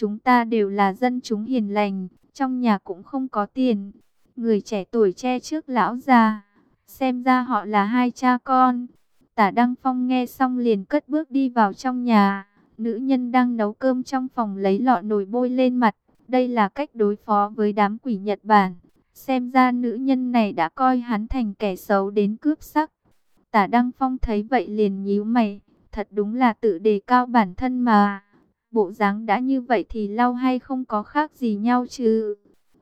chúng ta đều là dân chúng hiền lành, trong nhà cũng không có tiền. Người trẻ tuổi che trước lão già, xem ra họ là hai cha con. Tả Đăng Phong nghe xong liền cất bước đi vào trong nhà. Nữ nhân đang nấu cơm trong phòng lấy lọ nồi bôi lên mặt. Đây là cách đối phó với đám quỷ Nhật Bản. Xem ra nữ nhân này đã coi hắn thành kẻ xấu đến cướp sắc. Tả Đăng Phong thấy vậy liền nhíu mày. Thật đúng là tự đề cao bản thân mà. Bộ dáng đã như vậy thì lau hay không có khác gì nhau chứ.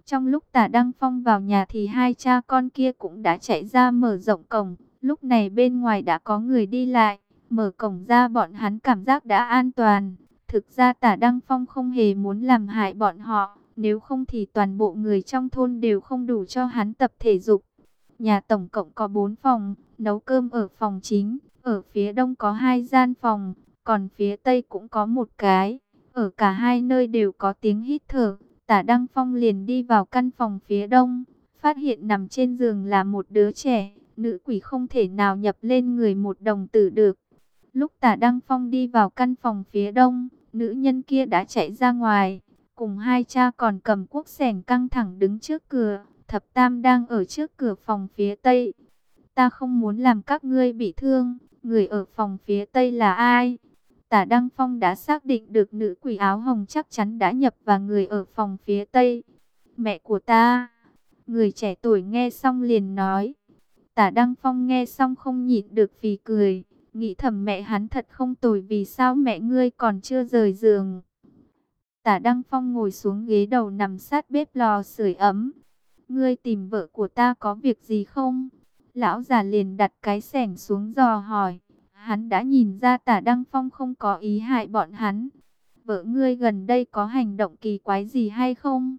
Trong lúc tả Đăng Phong vào nhà thì hai cha con kia cũng đã chạy ra mở rộng cổng. Lúc này bên ngoài đã có người đi lại. Mở cổng ra bọn hắn cảm giác đã an toàn. Thực ra tả Đăng Phong không hề muốn làm hại bọn họ. Nếu không thì toàn bộ người trong thôn đều không đủ cho hắn tập thể dục. Nhà tổng cộng có 4 phòng, nấu cơm ở phòng chính. Ở phía đông có hai gian phòng, còn phía tây cũng có một cái. Ở cả hai nơi đều có tiếng hít thở. Tả Đăng Phong liền đi vào căn phòng phía đông, phát hiện nằm trên giường là một đứa trẻ, nữ quỷ không thể nào nhập lên người một đồng tử được. Lúc Tả Đăng Phong đi vào căn phòng phía đông, nữ nhân kia đã chạy ra ngoài, cùng hai cha còn cầm cuốc sẻng căng thẳng đứng trước cửa, thập tam đang ở trước cửa phòng phía tây. Ta không muốn làm các ngươi bị thương, người ở phòng phía tây là ai? Tả Đăng Phong đã xác định được nữ quỷ áo hồng chắc chắn đã nhập vào người ở phòng phía Tây. Mẹ của ta. Người trẻ tuổi nghe xong liền nói. Tả Đăng Phong nghe xong không nhịn được vì cười. Nghĩ thầm mẹ hắn thật không tồi vì sao mẹ ngươi còn chưa rời giường. Tả Đăng Phong ngồi xuống ghế đầu nằm sát bếp lò sưởi ấm. Ngươi tìm vợ của ta có việc gì không? Lão già liền đặt cái sẻng xuống dò hỏi. Hắn đã nhìn ra tả Đăng Phong không có ý hại bọn hắn. Vợ ngươi gần đây có hành động kỳ quái gì hay không?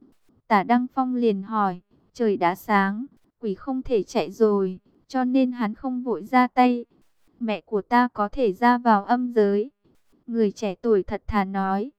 Tả Đăng Phong liền hỏi, trời đã sáng, quỷ không thể chạy rồi, cho nên hắn không vội ra tay. Mẹ của ta có thể ra vào âm giới. Người trẻ tuổi thật thà nói.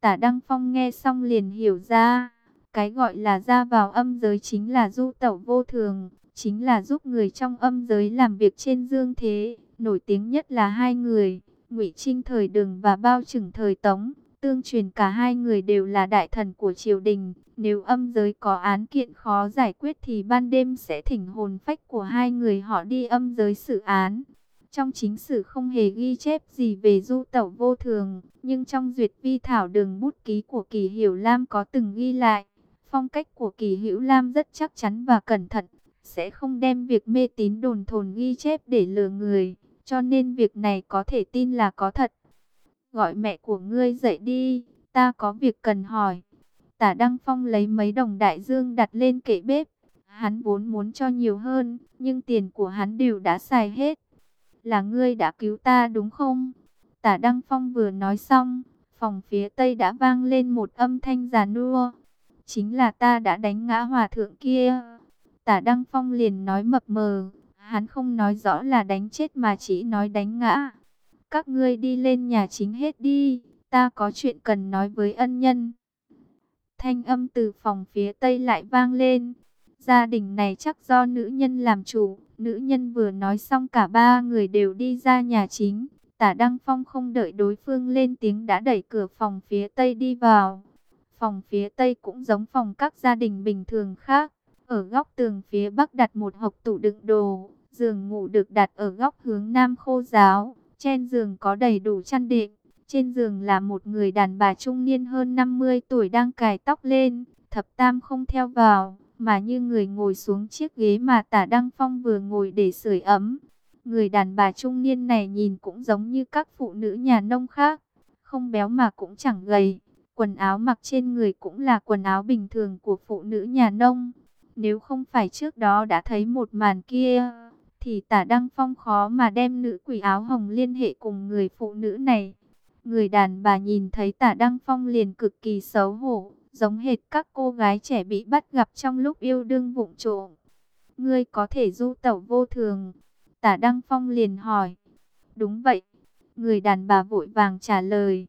Tả Đăng Phong nghe xong liền hiểu ra. Cái gọi là ra vào âm giới chính là du tẩu vô thường, chính là giúp người trong âm giới làm việc trên dương thế. Nổi tiếng nhất là hai người, Ngụy Trinh thời Đường và Bao Trừng thời Tống. Tương truyền cả hai người đều là đại thần của triều đình. Nếu âm giới có án kiện khó giải quyết thì ban đêm sẽ thỉnh hồn phách của hai người họ đi âm giới xử án. Trong chính sử không hề ghi chép gì về du tẩu vô thường, nhưng trong duyệt vi thảo đường bút ký của Kỳ Hiểu Lam có từng ghi lại. Phong cách của Kỳ Hữu Lam rất chắc chắn và cẩn thận, sẽ không đem việc mê tín đồn thồn ghi chép để lừa người. Cho nên việc này có thể tin là có thật. Gọi mẹ của ngươi dậy đi, ta có việc cần hỏi. Tả Đăng Phong lấy mấy đồng đại dương đặt lên kệ bếp. Hắn vốn muốn cho nhiều hơn, nhưng tiền của hắn đều đã xài hết. Là ngươi đã cứu ta đúng không? Tả Đăng Phong vừa nói xong, phòng phía tây đã vang lên một âm thanh già nua. Chính là ta đã đánh ngã hòa thượng kia. Tả Đăng Phong liền nói mập mờ, Hắn không nói rõ là đánh chết mà chỉ nói đánh ngã. Các ngươi đi lên nhà chính hết đi, ta có chuyện cần nói với ân nhân. Thanh âm từ phòng phía tây lại vang lên. Gia đình này chắc do nữ nhân làm chủ. Nữ nhân vừa nói xong cả ba người đều đi ra nhà chính. Tả Đăng Phong không đợi đối phương lên tiếng đã đẩy cửa phòng phía tây đi vào. Phòng phía tây cũng giống phòng các gia đình bình thường khác. Ở góc tường phía bắc đặt một hộp tủ đựng đồ. Giường ngủ được đặt ở góc hướng nam khô giáo. Trên giường có đầy đủ chăn đệm. Trên giường là một người đàn bà trung niên hơn 50 tuổi đang cài tóc lên. Thập tam không theo vào, mà như người ngồi xuống chiếc ghế mà tả Đăng Phong vừa ngồi để sưởi ấm. Người đàn bà trung niên này nhìn cũng giống như các phụ nữ nhà nông khác. Không béo mà cũng chẳng gầy. Quần áo mặc trên người cũng là quần áo bình thường của phụ nữ nhà nông. Nếu không phải trước đó đã thấy một màn kia thì tả Đăng Phong khó mà đem nữ quỷ áo hồng liên hệ cùng người phụ nữ này. Người đàn bà nhìn thấy tả Đăng Phong liền cực kỳ xấu hổ, giống hệt các cô gái trẻ bị bắt gặp trong lúc yêu đương vụng trộm. Ngươi có thể du tẩu vô thường. Tả Đăng Phong liền hỏi. Đúng vậy. Người đàn bà vội vàng trả lời.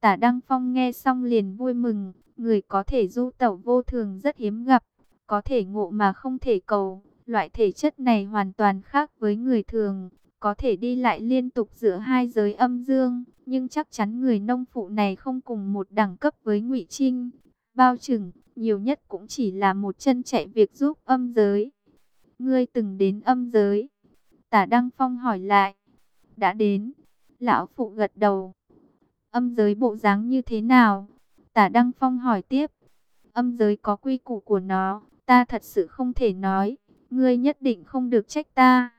Tả Đăng Phong nghe xong liền vui mừng. Người có thể du tẩu vô thường rất hiếm gặp. Có thể ngộ mà không thể cầu. Loại thể chất này hoàn toàn khác với người thường, có thể đi lại liên tục giữa hai giới âm dương, nhưng chắc chắn người nông phụ này không cùng một đẳng cấp với Ngụy Trinh. Bao chừng, nhiều nhất cũng chỉ là một chân chạy việc giúp âm giới. Ngươi từng đến âm giới? Tả Đăng Phong hỏi lại. Đã đến. Lão phụ gật đầu. Âm giới bộ dáng như thế nào? Tả Đăng Phong hỏi tiếp. Âm giới có quy củ của nó, ta thật sự không thể nói. Ngươi nhất định không được trách ta.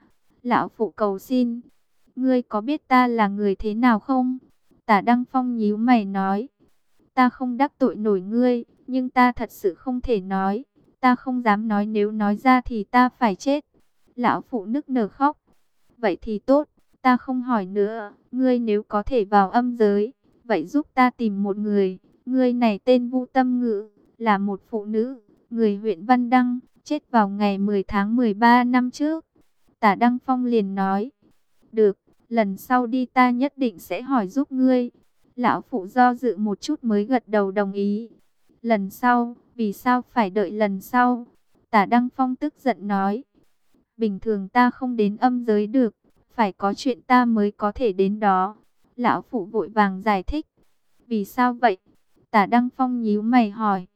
Lão phụ cầu xin. Ngươi có biết ta là người thế nào không? Tả Đăng Phong nhíu mày nói. Ta không đắc tội nổi ngươi, nhưng ta thật sự không thể nói. Ta không dám nói nếu nói ra thì ta phải chết. Lão phụ nức nở khóc. Vậy thì tốt, ta không hỏi nữa. Ngươi nếu có thể vào âm giới, vậy giúp ta tìm một người. Ngươi này tên Vũ Tâm Ngữ, là một phụ nữ, người huyện Văn Đăng, chết vào ngày 10 tháng 13 năm trước. Tả Đăng Phong liền nói, được, lần sau đi ta nhất định sẽ hỏi giúp ngươi. Lão phụ do dự một chút mới gật đầu đồng ý. Lần sau, vì sao phải đợi lần sau? Tả Đăng Phong tức giận nói, bình thường ta không đến âm giới được, phải có chuyện ta mới có thể đến đó. Lão phụ vội vàng giải thích, vì sao vậy? Tả Đăng Phong nhíu mày hỏi,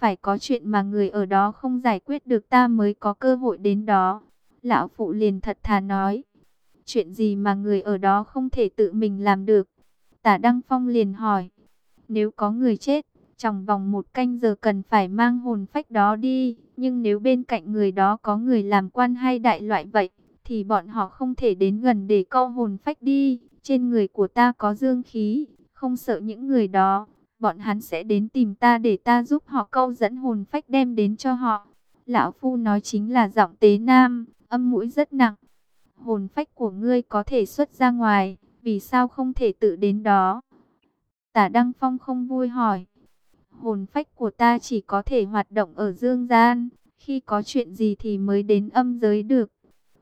phải có chuyện mà người ở đó không giải quyết được ta mới có cơ hội đến đó. Lão phụ liền thật thà nói, chuyện gì mà người ở đó không thể tự mình làm được. Tả Đăng Phong liền hỏi, nếu có người chết, trong vòng một canh giờ cần phải mang hồn phách đó đi, nhưng nếu bên cạnh người đó có người làm quan hay đại loại vậy, thì bọn họ không thể đến gần để câu hồn phách đi. Trên người của ta có dương khí, không sợ những người đó, bọn hắn sẽ đến tìm ta để ta giúp họ câu dẫn hồn phách đem đến cho họ. Lão Phu nói chính là giọng tế nam, âm mũi rất nặng. Hồn phách của ngươi có thể xuất ra ngoài, vì sao không thể tự đến đó? Tả Đăng Phong không vui hỏi. Hồn phách của ta chỉ có thể hoạt động ở dương gian, khi có chuyện gì thì mới đến âm giới được.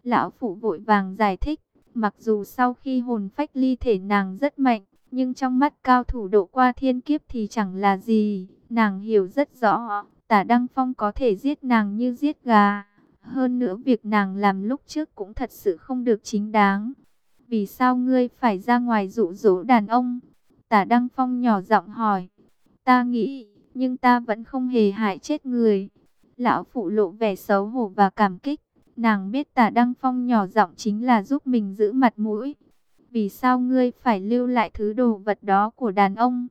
Lão Phụ vội vàng giải thích, mặc dù sau khi hồn phách ly thể nàng rất mạnh, nhưng trong mắt cao thủ độ qua thiên kiếp thì chẳng là gì. Nàng hiểu rất rõ, tả Đăng Phong có thể giết nàng như giết gà. Hơn nữa việc nàng làm lúc trước cũng thật sự không được chính đáng. Vì sao ngươi phải ra ngoài dụ dỗ đàn ông? Tả Đăng Phong nhỏ giọng hỏi. Ta nghĩ, nhưng ta vẫn không hề hại chết người. Lão phụ lộ vẻ xấu hổ và cảm kích. Nàng biết tả Đăng Phong nhỏ giọng chính là giúp mình giữ mặt mũi. Vì sao ngươi phải lưu lại thứ đồ vật đó của đàn ông?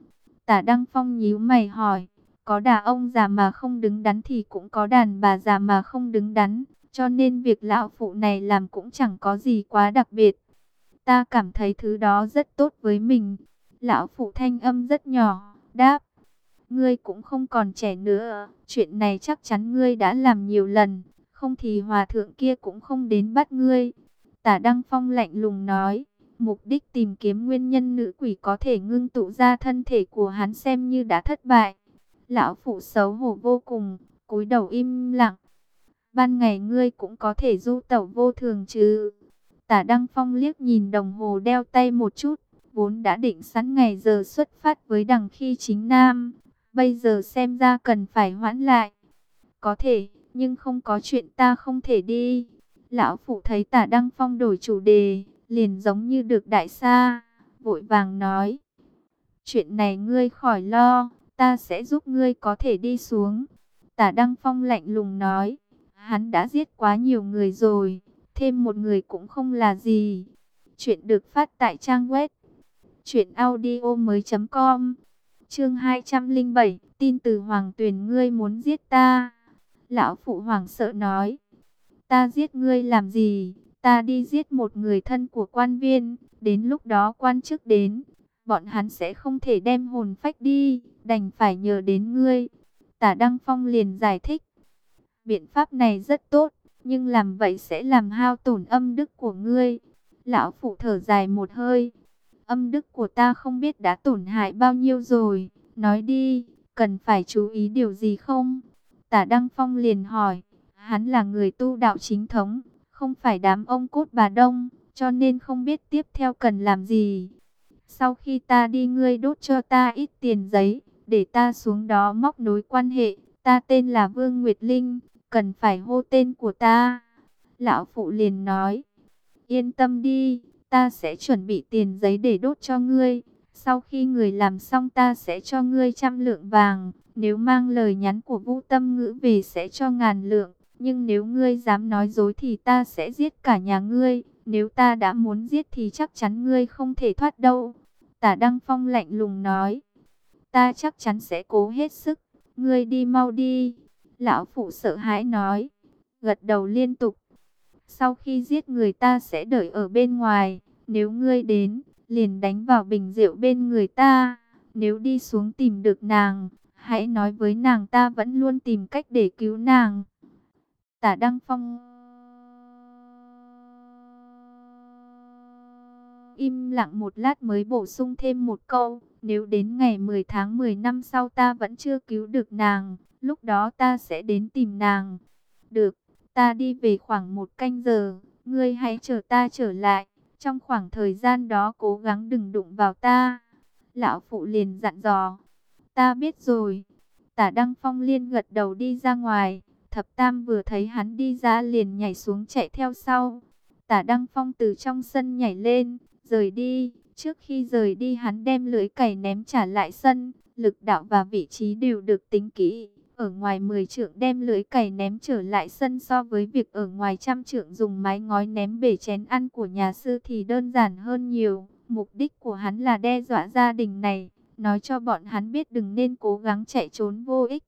Tả Đăng Phong nhíu mày hỏi. Có đàn ông già mà không đứng đắn thì cũng có đàn bà già mà không đứng đắn. Cho nên việc lão phụ này làm cũng chẳng có gì quá đặc biệt. Ta cảm thấy thứ đó rất tốt với mình. Lão phụ thanh âm rất nhỏ, đáp. Ngươi cũng không còn trẻ nữa, chuyện này chắc chắn ngươi đã làm nhiều lần, không thì hòa thượng kia cũng không đến bắt ngươi. Tả Đăng Phong lạnh lùng nói, mục đích tìm kiếm nguyên nhân nữ quỷ có thể ngưng tụ ra thân thể của hắn xem như đã thất bại. Lão phụ xấu hổ vô cùng, cúi đầu im lặng. Ban ngày ngươi cũng có thể du tẩu vô thường chứ. Tả Đăng Phong liếc nhìn đồng hồ đeo tay một chút, vốn đã định sẵn ngày giờ xuất phát với đằng khi chính nam. Bây giờ xem ra cần phải hoãn lại. Có thể, nhưng không có chuyện ta không thể đi. Lão phụ thấy tả Đăng Phong đổi chủ đề, liền giống như được đại xa, vội vàng nói. Chuyện này ngươi khỏi lo, ta sẽ giúp ngươi có thể đi xuống. Tả Đăng Phong lạnh lùng nói, hắn đã giết quá nhiều người rồi, thêm một người cũng không là gì. Chuyện được phát tại trang web chuyểnaudio.com Chương 207, tin từ Hoàng Tuyền ngươi muốn giết ta. Lão phụ hoàng sợ nói, ta giết ngươi làm gì? Ta đi giết một người thân của quan viên, đến lúc đó quan chức đến, bọn hắn sẽ không thể đem hồn phách đi, đành phải nhờ đến ngươi. Tả Đăng Phong liền giải thích, biện pháp này rất tốt, nhưng làm vậy sẽ làm hao tổn âm đức của ngươi. Lão phụ thở dài một hơi, âm đức của ta không biết đã tổn hại bao nhiêu rồi, nói đi, cần phải chú ý điều gì không? Tả Đăng Phong liền hỏi, hắn là người tu đạo chính thống, không phải đám ông cốt bà đông, cho nên không biết tiếp theo cần làm gì. Sau khi ta đi ngươi đốt cho ta ít tiền giấy, để ta xuống đó móc nối quan hệ, ta tên là Vương Nguyệt Linh, cần phải hô tên của ta. Lão Phụ liền nói, Yên tâm đi, ta sẽ chuẩn bị tiền giấy để đốt cho ngươi. Sau khi người làm xong ta sẽ cho ngươi trăm lượng vàng. Nếu mang lời nhắn của vũ tâm ngữ về sẽ cho ngàn lượng. Nhưng nếu ngươi dám nói dối thì ta sẽ giết cả nhà ngươi. Nếu ta đã muốn giết thì chắc chắn ngươi không thể thoát đâu. Tả Đăng Phong lạnh lùng nói. Ta chắc chắn sẽ cố hết sức. Ngươi đi mau đi. Lão phụ sợ hãi nói. Gật đầu liên tục. Sau khi giết người ta sẽ đợi ở bên ngoài. Nếu ngươi đến, liền đánh vào bình rượu bên người ta. Nếu đi xuống tìm được nàng, hãy nói với nàng ta vẫn luôn tìm cách để cứu nàng. Tả Đăng Phong im lặng một lát mới bổ sung thêm một câu. Nếu đến ngày 10 tháng 10 năm sau ta vẫn chưa cứu được nàng, lúc đó ta sẽ đến tìm nàng. Được, ta đi về khoảng một canh giờ, ngươi hãy chờ ta trở lại. Trong khoảng thời gian đó cố gắng đừng đụng vào ta. Lão phụ liền dặn dò. Ta biết rồi. Tả Đăng Phong liên gật đầu đi ra ngoài. Thập Tam vừa thấy hắn đi ra liền nhảy xuống chạy theo sau. Tả Đăng Phong từ trong sân nhảy lên, rời đi. Trước khi rời đi hắn đem lưới cày ném trả lại sân. Lực đạo và vị trí đều được tính kỹ. Ở ngoài 10 trượng đem lưới cày ném trở lại sân so với việc ở ngoài trăm trượng dùng mái ngói ném bể chén ăn của nhà sư thì đơn giản hơn nhiều. Mục đích của hắn là đe dọa gia đình này, nói cho bọn hắn biết đừng nên cố gắng chạy trốn vô ích.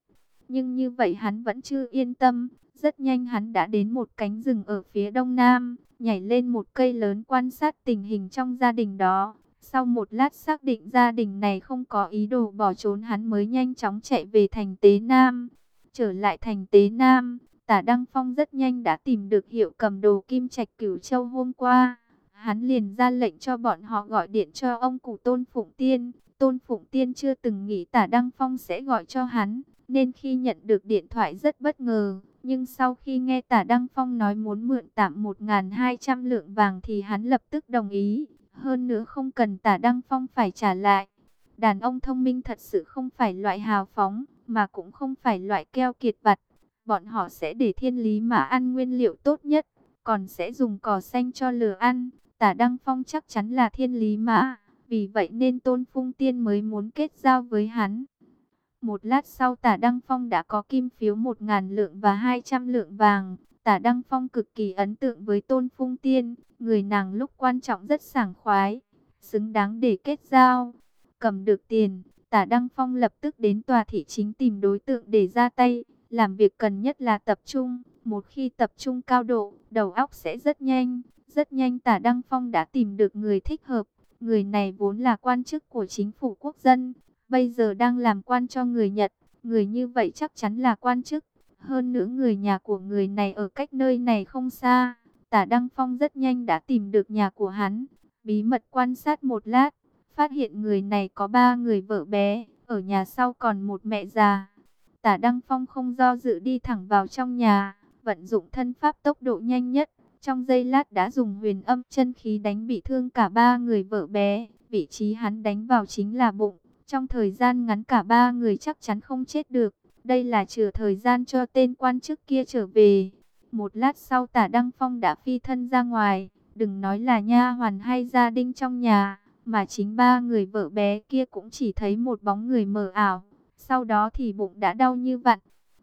Nhưng như vậy hắn vẫn chưa yên tâm, rất nhanh hắn đã đến một cánh rừng ở phía đông nam, nhảy lên một cây lớn quan sát tình hình trong gia đình đó. Sau một lát xác định gia đình này không có ý đồ bỏ trốn hắn mới nhanh chóng chạy về thành Tế Nam. Trở lại thành Tế Nam, tả Đăng Phong rất nhanh đã tìm được hiệu cầm đồ Kim Trạch Cửu Châu hôm qua. Hắn liền ra lệnh cho bọn họ gọi điện cho ông cụ Tôn Phụng Tiên. Tôn Phụng Tiên chưa từng nghĩ tả Đăng Phong sẽ gọi cho hắn, nên khi nhận được điện thoại rất bất ngờ. Nhưng sau khi nghe tả Đăng Phong nói muốn mượn tạm 1.200 lượng vàng thì hắn lập tức đồng ý. Hơn nữa không cần tả Đăng Phong phải trả lại. Đàn ông thông minh thật sự không phải loại hào phóng, mà cũng không phải loại keo kiệt vặt. Bọn họ sẽ để thiên lý mà ăn nguyên liệu tốt nhất, còn sẽ dùng cỏ xanh cho lừa ăn. Tả Đăng Phong chắc chắn là thiên lý mã, vì vậy nên Tôn Phung Tiên mới muốn kết giao với hắn. Một lát sau tả Đăng Phong đã có kim phiếu 1.000 lượng và 200 lượng vàng. Tả Đăng Phong cực kỳ ấn tượng với Tôn Phung Tiên, người nàng lúc quan trọng rất sảng khoái, xứng đáng để kết giao. Cầm được tiền, Tả Đăng Phong lập tức đến tòa thị chính tìm đối tượng để ra tay, làm việc cần nhất là tập trung. Một khi tập trung cao độ, đầu óc sẽ rất nhanh. Rất nhanh Tả Đăng Phong đã tìm được người thích hợp. Người này vốn là quan chức của chính phủ quốc dân, bây giờ đang làm quan cho người Nhật. Người như vậy chắc chắn là quan chức. Hơn nữa người nhà của người này ở cách nơi này không xa. Tả Đăng Phong rất nhanh đã tìm được nhà của hắn. Bí mật quan sát một lát, phát hiện người này có ba người vợ bé, ở nhà sau còn một mẹ già. Tả Đăng Phong không do dự đi thẳng vào trong nhà, vận dụng thân pháp tốc độ nhanh nhất. Trong giây lát đã dùng huyền âm chân khí đánh bị thương cả ba người vợ bé. Vị trí hắn đánh vào chính là bụng. Trong thời gian ngắn cả ba người chắc chắn không chết được. Đây là chừa thời gian cho tên quan chức kia trở về. Một lát sau tả Đăng Phong đã phi thân ra ngoài. Đừng nói là nha hoàn hay gia đình trong nhà. Mà chính ba người vợ bé kia cũng chỉ thấy một bóng người mờ ảo. Sau đó thì bụng đã đau như vặn.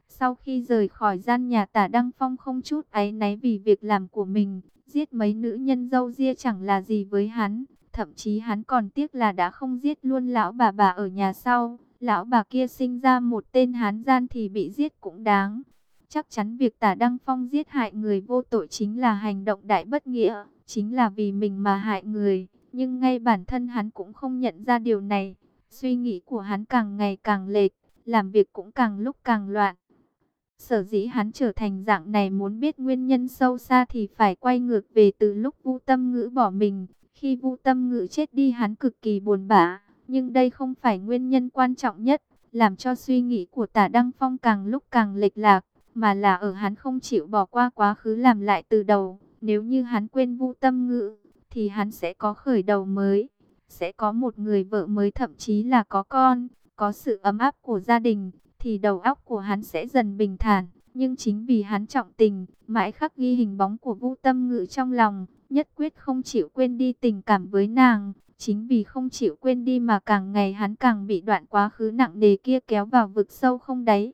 Sau khi rời khỏi gian nhà, tả Đăng Phong không chút áy náy vì việc làm của mình. Giết mấy nữ nhân dâu ria chẳng là gì với hắn. Thậm chí hắn còn tiếc là đã không giết luôn lão bà bà ở nhà sau. Lão bà kia sinh ra một tên hán gian thì bị giết cũng đáng. Chắc chắn việc tả Đăng Phong giết hại người vô tội chính là hành động đại bất nghĩa. Chính là vì mình mà hại người. Nhưng ngay bản thân hắn cũng không nhận ra điều này. Suy nghĩ của hắn càng ngày càng lệch. Làm việc cũng càng lúc càng loạn. Sở dĩ hắn trở thành dạng này muốn biết nguyên nhân sâu xa thì phải quay ngược về từ lúc Vu Tâm Ngữ bỏ mình. Khi Vu Tâm Ngự chết đi hắn cực kỳ buồn bã, nhưng đây không phải nguyên nhân quan trọng nhất, làm cho suy nghĩ của Tả Đăng Phong càng lúc càng lệch lạc, mà là ở hắn không chịu bỏ qua quá khứ làm lại từ đầu. Nếu như hắn quên Vu Tâm Ngự thì hắn sẽ có khởi đầu mới, sẽ có một người vợ mới thậm chí là có con, có sự ấm áp của gia đình, thì đầu óc của hắn sẽ dần bình thản. Nhưng chính vì hắn trọng tình, mãi khắc ghi hình bóng của Vũ Tâm Ngự trong lòng, nhất quyết không chịu quên đi tình cảm với nàng. Chính vì không chịu quên đi mà càng ngày hắn càng bị đoạn quá khứ nặng nề kia kéo vào vực sâu không đáy.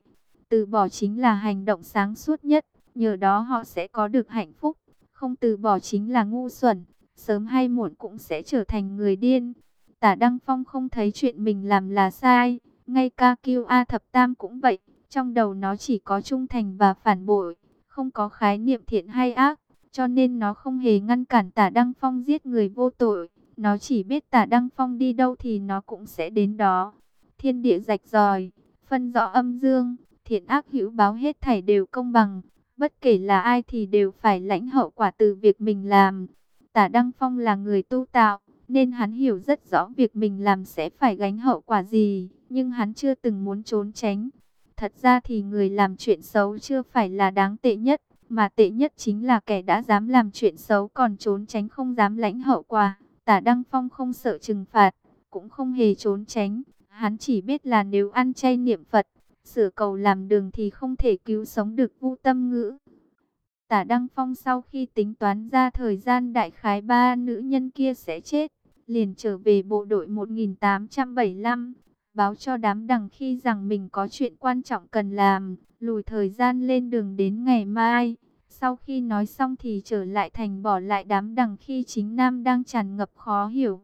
Từ bỏ chính là hành động sáng suốt nhất, nhờ đó họ sẽ có được hạnh phúc. Không từ bỏ chính là ngu xuẩn, sớm hay muộn cũng sẽ trở thành người điên. Tả Đăng Phong không thấy chuyện mình làm là sai, ngay ca kiêu A thập tam cũng vậy, trong đầu nó chỉ có trung thành và phản bội, không có khái niệm thiện hay ác, cho nên nó không hề ngăn cản tả Đăng Phong giết người vô tội. Nó chỉ biết tả Đăng Phong đi đâu thì nó cũng sẽ đến đó. Thiên địa rạch ròi, phân rõ âm dương, thiện ác hữu báo hết thảy đều công bằng. Bất kể là ai thì đều phải lãnh hậu quả từ việc mình làm. Tả Đăng Phong là người tu tạo, nên hắn hiểu rất rõ việc mình làm sẽ phải gánh hậu quả gì. Nhưng hắn chưa từng muốn trốn tránh. Thật ra thì người làm chuyện xấu chưa phải là đáng tệ nhất, mà tệ nhất chính là kẻ đã dám làm chuyện xấu còn trốn tránh không dám lãnh hậu quả. Tả Đăng Phong không sợ trừng phạt, cũng không hề trốn tránh. Hắn chỉ biết là nếu ăn chay niệm Phật, sửa cầu làm đường thì không thể cứu sống được vu tâm ngữ. Tả Đăng Phong sau khi tính toán ra thời gian đại khái ba nữ nhân kia sẽ chết, liền trở về bộ đội 1875, báo cho đám đằng khi rằng mình có chuyện quan trọng cần làm, lùi thời gian lên đường đến ngày mai. Sau khi nói xong thì trở lại thành bỏ lại đám đằng khi chính Nam đang tràn ngập khó hiểu.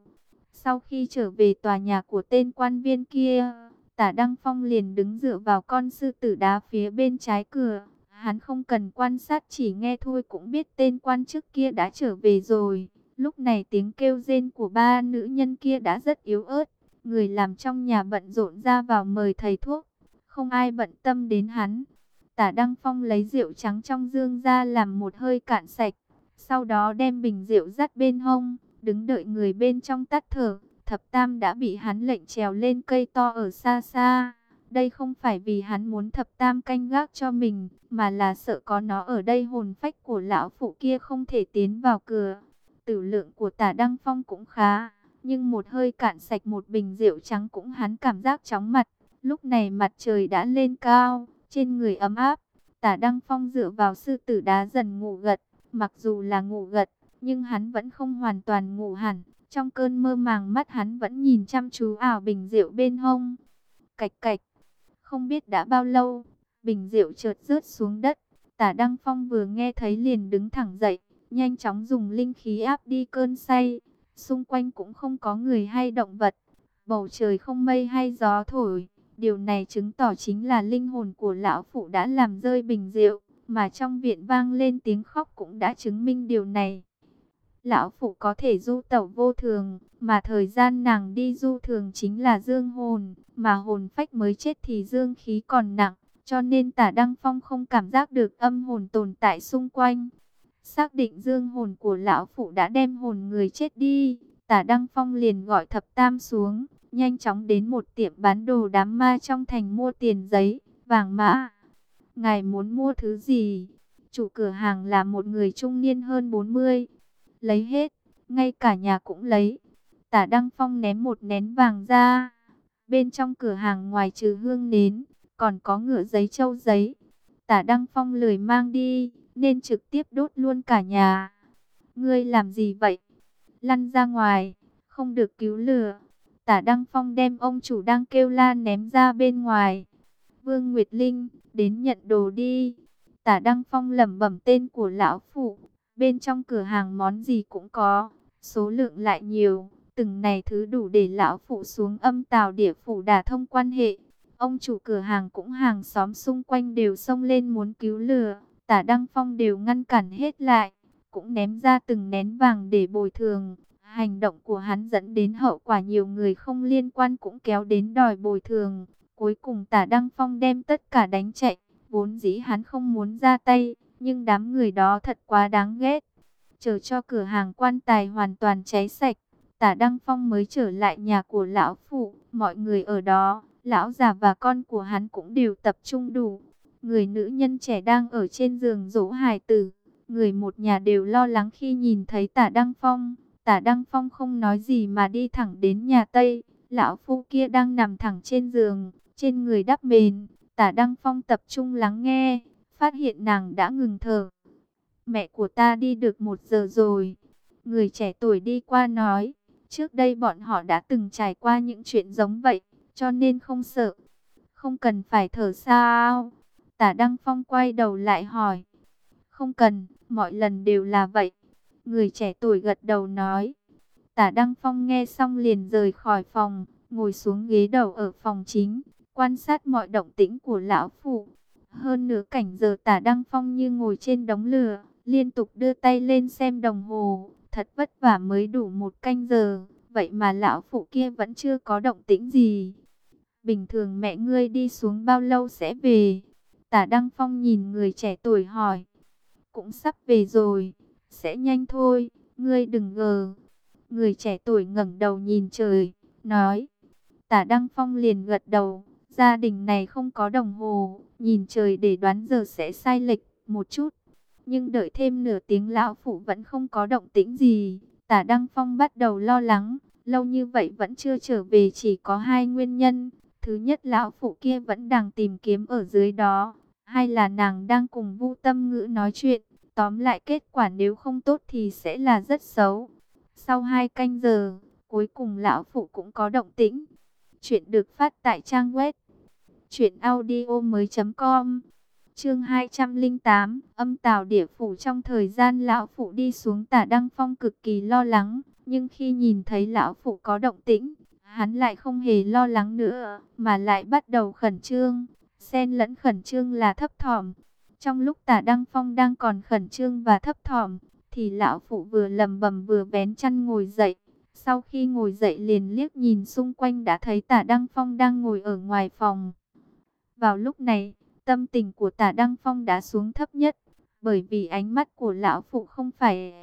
Sau khi trở về tòa nhà của tên quan viên kia, tả Đăng Phong liền đứng dựa vào con sư tử đá phía bên trái cửa. Hắn không cần quan sát chỉ nghe thôi cũng biết tên quan chức kia đã trở về rồi. Lúc này tiếng kêu rên của ba nữ nhân kia đã rất yếu ớt. Người làm trong nhà bận rộn ra vào mời thầy thuốc. Không ai bận tâm đến hắn. Tả Đăng Phong lấy rượu trắng trong dương ra làm một hơi cạn sạch. Sau đó đem bình rượu dắt bên hông, đứng đợi người bên trong tắt thở. Thập Tam đã bị hắn lệnh trèo lên cây to ở xa xa. Đây không phải vì hắn muốn Thập Tam canh gác cho mình, mà là sợ có nó ở đây hồn phách của lão phụ kia không thể tiến vào cửa. Tử lượng của tả Đăng Phong cũng khá, nhưng một hơi cạn sạch một bình rượu trắng cũng hắn cảm giác chóng mặt. Lúc này mặt trời đã lên cao, trên người ấm áp, tả Đăng Phong dựa vào sư tử đá dần ngủ gật. Mặc dù là ngủ gật, nhưng hắn vẫn không hoàn toàn ngủ hẳn. Trong cơn mơ màng mắt hắn vẫn nhìn chăm chú ảo bình rượu bên hông. Cạch cạch, không biết đã bao lâu, bình rượu chợt rớt xuống đất. Tả Đăng Phong vừa nghe thấy liền đứng thẳng dậy, nhanh chóng dùng linh khí áp đi cơn say. Xung quanh cũng không có người hay động vật, bầu trời không mây hay gió thổi. Điều này chứng tỏ chính là linh hồn của lão phụ đã làm rơi bình rượu, mà trong viện vang lên tiếng khóc cũng đã chứng minh điều này. Lão phụ có thể du tẩu vô thường, mà thời gian nàng đi du thường chính là dương hồn, mà hồn phách mới chết thì dương khí còn nặng, cho nên tả Đăng Phong không cảm giác được âm hồn tồn tại xung quanh. Xác định dương hồn của lão phụ đã đem hồn người chết đi, tả Đăng Phong liền gọi thập tam xuống, nhanh chóng đến một tiệm bán đồ đám ma trong thành mua tiền giấy, vàng mã. Ngài muốn mua thứ gì? Chủ cửa hàng là một người trung niên hơn 40. Lấy hết, ngay cả nhà cũng lấy. Tả Đăng Phong ném một nén vàng ra. Bên trong cửa hàng ngoài trừ hương nến, còn có ngựa giấy châu giấy. Tả Đăng Phong lười mang đi, nên trực tiếp đốt luôn cả nhà. Ngươi làm gì vậy? Lăn ra ngoài, không được cứu lửa. Tả Đăng Phong đem ông chủ đang kêu la ném ra bên ngoài. Vương Nguyệt Linh, đến nhận đồ đi. Tả Đăng Phong lẩm bẩm tên của lão phụ. Bên trong cửa hàng món gì cũng có, số lượng lại nhiều. Từng này thứ đủ để lão phụ xuống âm tào địa phủ đả thông quan hệ. Ông chủ cửa hàng cũng hàng xóm xung quanh đều xông lên muốn cứu lừa. Tả Đăng Phong đều ngăn cản hết lại. Cũng ném ra từng nén vàng để bồi thường. Hành động của hắn dẫn đến hậu quả nhiều người không liên quan cũng kéo đến đòi bồi thường. Cuối cùng tả Đăng Phong đem tất cả đánh chạy. Vốn dĩ hắn không muốn ra tay, nhưng đám người đó thật quá đáng ghét. Chờ cho cửa hàng quan tài hoàn toàn cháy sạch, tả Đăng Phong mới trở lại nhà của lão phụ. Mọi người ở đó, lão già và con của hắn cũng đều tập trung đủ. Người nữ nhân trẻ đang ở trên giường dỗ hài tử. Người một nhà đều lo lắng khi nhìn thấy tả Đăng Phong. Tả Đăng Phong không nói gì mà đi thẳng đến nhà Tây. Lão phu kia đang nằm thẳng trên giường, trên người đắp mền. Tả Đăng Phong tập trung lắng nghe, phát hiện nàng đã ngừng thở. Mẹ của ta đi được một giờ rồi. Người trẻ tuổi đi qua nói, trước đây bọn họ đã từng trải qua những chuyện giống vậy, cho nên không sợ. Không cần phải thở sao? Tả Đăng Phong quay đầu lại hỏi. Không cần, mọi lần đều là vậy. Người trẻ tuổi gật đầu nói. Tả Đăng Phong nghe xong liền rời khỏi phòng, ngồi xuống ghế đầu ở phòng chính, quan sát mọi động tĩnh của lão phụ. Hơn nửa cảnh giờ tả Đăng Phong như ngồi trên đống lửa, liên tục đưa tay lên xem đồng hồ, thật vất vả mới đủ một canh giờ, vậy mà lão phụ kia vẫn chưa có động tĩnh gì. Bình thường mẹ ngươi đi xuống bao lâu sẽ về? Tả Đăng Phong nhìn người trẻ tuổi hỏi. Cũng sắp về rồi, sẽ nhanh thôi, ngươi đừng ngờ. Người trẻ tuổi ngẩng đầu nhìn trời, nói. Tả Đăng Phong liền gật đầu, gia đình này không có đồng hồ, nhìn trời để đoán giờ sẽ sai lệch một chút. Nhưng đợi thêm nửa tiếng lão phụ vẫn không có động tĩnh gì, tả Đăng Phong bắt đầu lo lắng, lâu như vậy vẫn chưa trở về chỉ có hai nguyên nhân. Thứ nhất lão phụ kia vẫn đang tìm kiếm ở dưới đó, hay là nàng đang cùng vu tâm ngữ nói chuyện. Tóm lại kết quả nếu không tốt thì sẽ là rất xấu. Sau hai canh giờ, cuối cùng lão phụ cũng có động tĩnh. Chuyện được phát tại trang web truyệnaudiomoi.com. Chương 208, âm tào địa phủ trong thời gian lão phụ đi xuống Tả Đăng Phong cực kỳ lo lắng, nhưng khi nhìn thấy lão phụ có động tĩnh, hắn lại không hề lo lắng nữa, mà lại bắt đầu khẩn trương, xen lẫn khẩn trương là thấp thỏm. Trong lúc Tả Đăng Phong đang còn khẩn trương và thấp thỏm, thì lão phụ vừa lầm bầm vừa bén chăn ngồi dậy. Sau khi ngồi dậy liền liếc nhìn xung quanh đã thấy Tả Đăng Phong đang ngồi ở ngoài phòng. Vào lúc này, tâm tình của Tả Đăng Phong đã xuống thấp nhất, bởi vì ánh mắt của lão phụ không phải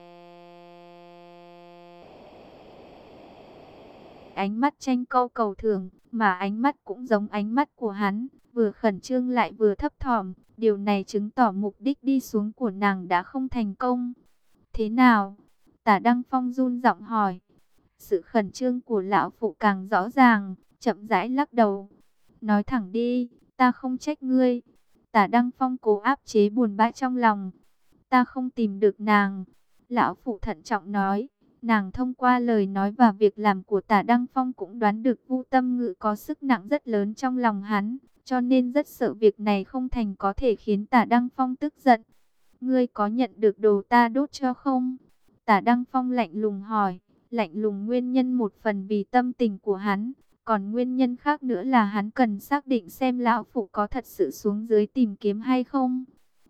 ánh mắt tranh câu cầu thường, mà ánh mắt cũng giống ánh mắt của hắn, vừa khẩn trương lại vừa thấp thỏm. Điều này chứng tỏ mục đích đi xuống của nàng đã không thành công. Thế nào? Tả Đăng Phong run giọng hỏi. Sự khẩn trương của lão phụ càng rõ ràng, chậm rãi lắc đầu. Nói thẳng đi, ta không trách ngươi. Tả Đăng Phong cố áp chế buồn bã trong lòng. Ta không tìm được nàng. Lão phụ thận trọng nói. Nàng thông qua lời nói và việc làm của tả Đăng Phong cũng đoán được Vu Tâm Ngự có sức nặng rất lớn trong lòng hắn, cho nên rất sợ việc này không thành có thể khiến tả Đăng Phong tức giận. Ngươi có nhận được đồ ta đốt cho không? Tả Đăng Phong lạnh lùng hỏi, lạnh lùng nguyên nhân một phần vì tâm tình của hắn, còn nguyên nhân khác nữa là hắn cần xác định xem lão phụ có thật sự xuống dưới tìm kiếm hay không.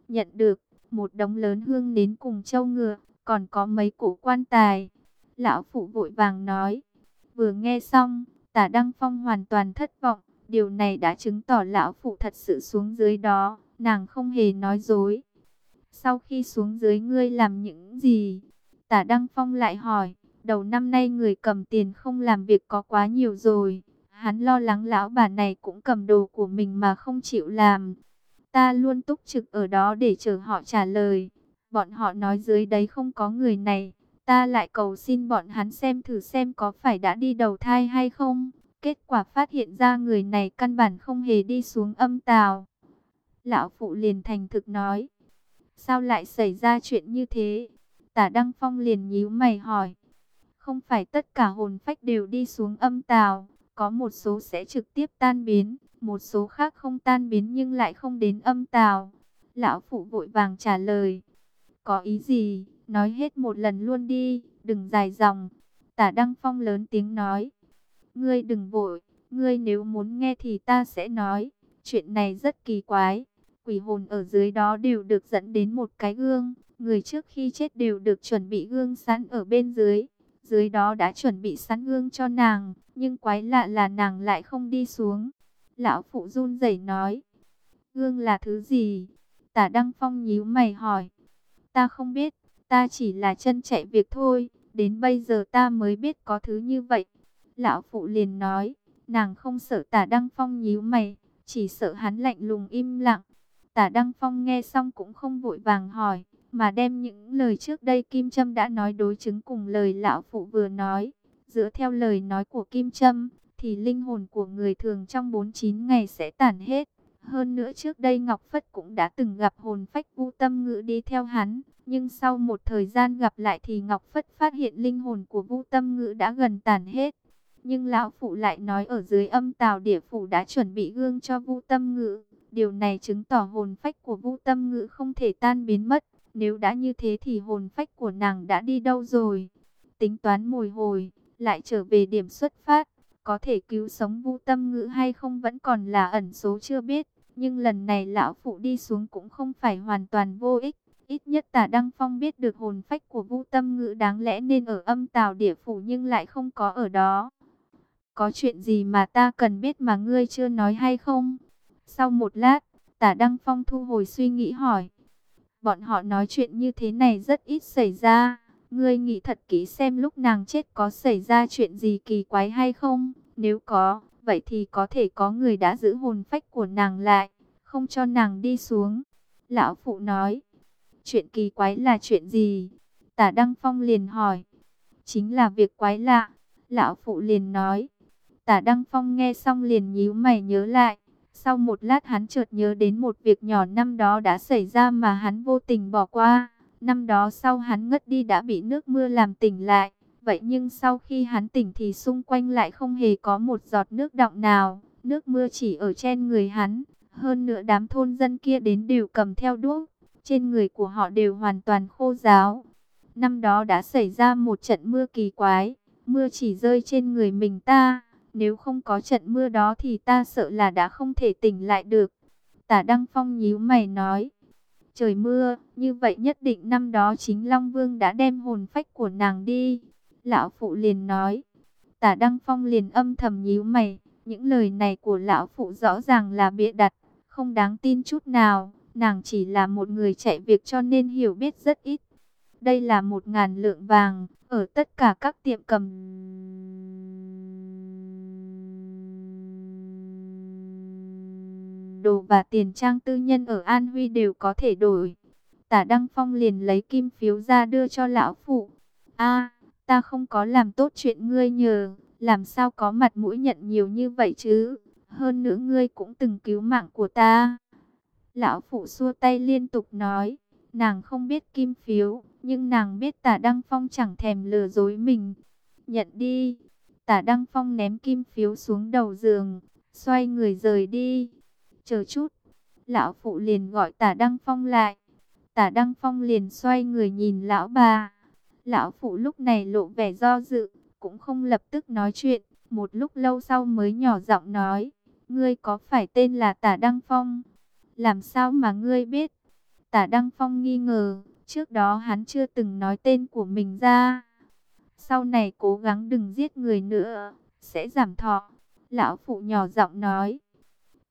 Nhận được, một đống lớn hương nến cùng châu ngựa, còn có mấy cổ quan tài. Lão phụ vội vàng nói. Vừa nghe xong, tả Đăng Phong hoàn toàn thất vọng. Điều này đã chứng tỏ lão phụ thật sự xuống dưới đó. Nàng không hề nói dối. Sau khi xuống dưới ngươi làm những gì? Tả Đăng Phong lại hỏi. Đầu năm nay người cầm tiền không làm việc có quá nhiều rồi. Hắn lo lắng lão bà này cũng cầm đồ của mình mà không chịu làm. Ta luôn túc trực ở đó để chờ họ trả lời. Bọn họ nói dưới đấy không có người này. Ta lại cầu xin bọn hắn xem thử xem có phải đã đi đầu thai hay không. Kết quả phát hiện ra người này căn bản không hề đi xuống âm tào. Lão phụ liền thành thực nói. Sao lại xảy ra chuyện như thế? Tả Đăng Phong liền nhíu mày hỏi. Không phải tất cả hồn phách đều đi xuống âm tào. Có một số sẽ trực tiếp tan biến. Một số khác không tan biến nhưng lại không đến âm tào. Lão phụ vội vàng trả lời. Có ý gì? Nói hết một lần luôn đi, đừng dài dòng. Tả Đăng Phong lớn tiếng nói. Ngươi đừng vội, ngươi nếu muốn nghe thì ta sẽ nói. Chuyện này rất kỳ quái. Quỷ hồn ở dưới đó đều được dẫn đến một cái gương. Người trước khi chết đều được chuẩn bị gương sẵn ở bên dưới. Dưới đó đã chuẩn bị sẵn gương cho nàng. Nhưng quái lạ là nàng lại không đi xuống. Lão phụ run rẩy nói. Gương là thứ gì? Tả Đăng Phong nhíu mày hỏi. Ta không biết, Ta chỉ là chân chạy việc thôi, đến bây giờ ta mới biết có thứ như vậy. Lão phụ liền nói, nàng không sợ tả Đăng Phong nhíu mày, chỉ sợ hắn lạnh lùng im lặng. Tả Đăng Phong nghe xong cũng không vội vàng hỏi, mà đem những lời trước đây Kim Trâm đã nói đối chứng cùng lời lão phụ vừa nói. Dựa theo lời nói của Kim Trâm, thì linh hồn của người thường trong 49 ngày sẽ tàn hết. Hơn nữa trước đây Ngọc Phất cũng đã từng gặp hồn phách vũ Tâm Ngữ đi theo hắn, nhưng sau một thời gian gặp lại thì Ngọc Phất phát hiện linh hồn của vũ Tâm Ngữ đã gần tàn hết. Nhưng lão phụ lại nói ở dưới âm tào địa phủ đã chuẩn bị gương cho Vu Tâm Ngữ. Điều này chứng tỏ hồn phách của Vu Tâm Ngữ không thể tan biến mất. Nếu đã như thế thì hồn phách của nàng đã đi đâu rồi? Tính toán mồi hồi, lại trở về điểm xuất phát. Có thể cứu sống Vu Tâm Ngữ hay không vẫn còn là ẩn số chưa biết. Nhưng lần này lão phụ đi xuống cũng không phải hoàn toàn vô ích. Ít nhất tả Đăng Phong biết được hồn phách của Vu Tâm Ngữ đáng lẽ nên ở âm tào địa phủ nhưng lại không có ở đó. Có chuyện gì mà ta cần biết mà ngươi chưa nói hay không? Sau một lát, tả Đăng Phong thu hồi suy nghĩ hỏi. Bọn họ nói chuyện như thế này rất ít xảy ra. Ngươi nghĩ thật kỹ xem lúc nàng chết có xảy ra chuyện gì kỳ quái hay không? Nếu có, vậy thì có thể có người đã giữ hồn phách của nàng lại, không cho nàng đi xuống. Lão Phụ nói, chuyện kỳ quái là chuyện gì? Tả Đăng Phong liền hỏi, chính là việc quái lạ. Lão Phụ liền nói, tả Đăng Phong nghe xong liền nhíu mày nhớ lại. Sau một lát hắn chợt nhớ đến một việc nhỏ năm đó đã xảy ra mà hắn vô tình bỏ qua. Năm đó sau hắn ngất đi đã bị nước mưa làm tỉnh lại. Vậy nhưng sau khi hắn tỉnh thì xung quanh lại không hề có một giọt nước đọng nào. Nước mưa chỉ ở trên người hắn. Hơn nữa đám thôn dân kia đến đều cầm theo đuốc. Trên người của họ đều hoàn toàn khô ráo. Năm đó đã xảy ra một trận mưa kỳ quái. Mưa chỉ rơi trên người mình ta. Nếu không có trận mưa đó thì ta sợ là đã không thể tỉnh lại được. Tả Đăng Phong nhíu mày nói. Trời mưa, như vậy nhất định năm đó chính Long Vương đã đem hồn phách của nàng đi. Lão Phụ liền nói. Tả Đăng Phong liền âm thầm nhíu mày. Những lời này của Lão Phụ rõ ràng là bịa đặt, không đáng tin chút nào. Nàng chỉ là một người chạy việc cho nên hiểu biết rất ít. Đây là một ngàn lượng vàng, ở tất cả các tiệm cầm đồ và tiền trang tư nhân ở An Huy đều có thể đổi. Tả Đăng Phong liền lấy kim phiếu ra đưa cho lão phụ. a ta không có làm tốt chuyện ngươi nhờ, làm sao có mặt mũi nhận nhiều như vậy chứ? Hơn nữa ngươi cũng từng cứu mạng của ta. Lão phụ xua tay liên tục nói, nàng không biết kim phiếu, nhưng nàng biết tả Đăng Phong chẳng thèm lừa dối mình. Nhận đi. Tả Đăng Phong ném kim phiếu xuống đầu giường, xoay người rời đi. Chờ chút, lão phụ liền gọi tả Đăng Phong lại. Tả Đăng Phong liền xoay người nhìn lão bà. Lão phụ lúc này lộ vẻ do dự, cũng không lập tức nói chuyện. Một lúc lâu sau mới nhỏ giọng nói, ngươi có phải tên là tả Đăng Phong? Làm sao mà ngươi biết? Tả Đăng Phong nghi ngờ, trước đó hắn chưa từng nói tên của mình ra. Sau này cố gắng đừng giết người nữa, sẽ giảm thọ. Lão phụ nhỏ giọng nói,